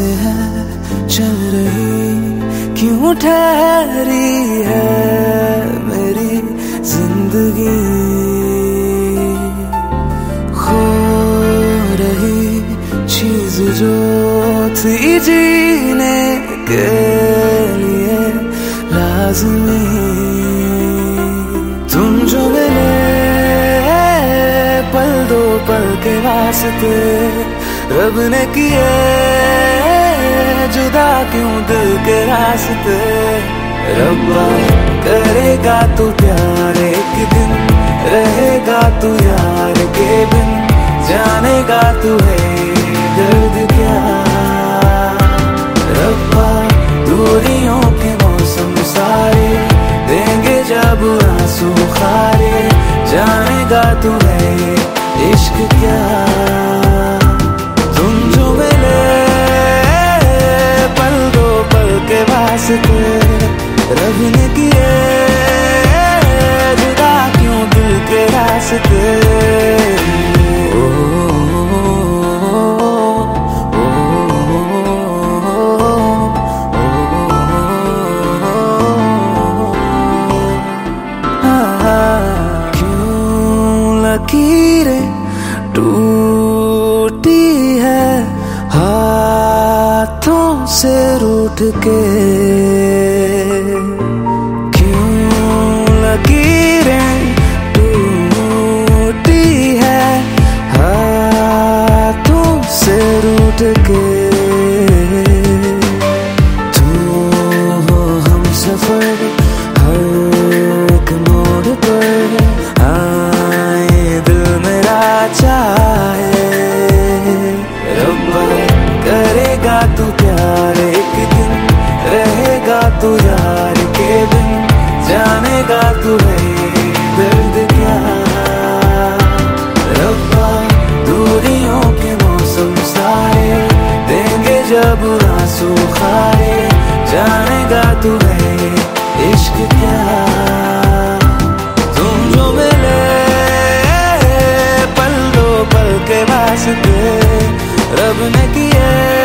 سے ہے، چل رہی کیوں ٹھہری ہے میری زندگی؟ کھو رہی چیز جو تھی جینے کے لیے لازمی۔ تم جو ملے پل دو پل کے واسطے رب نے کیے جدا کیوں دل کے راستے ربا کرے گا تو پیار ایک دن، رہے گا تو یار کے بن۔ جانے گا تو ہے درد کیا۔ ربا دوریوں کے موسم سارے دیں گے جب آنسو خارے۔ جانے گا تو ہے عشق کیا۔ لکیریں ٹوٹی ہے ہاتھوں سے روٹ کے جب آنسو خارے جانے گا تو عشق کیا تم جو ملے پل پل کے واسطے رب نے کیے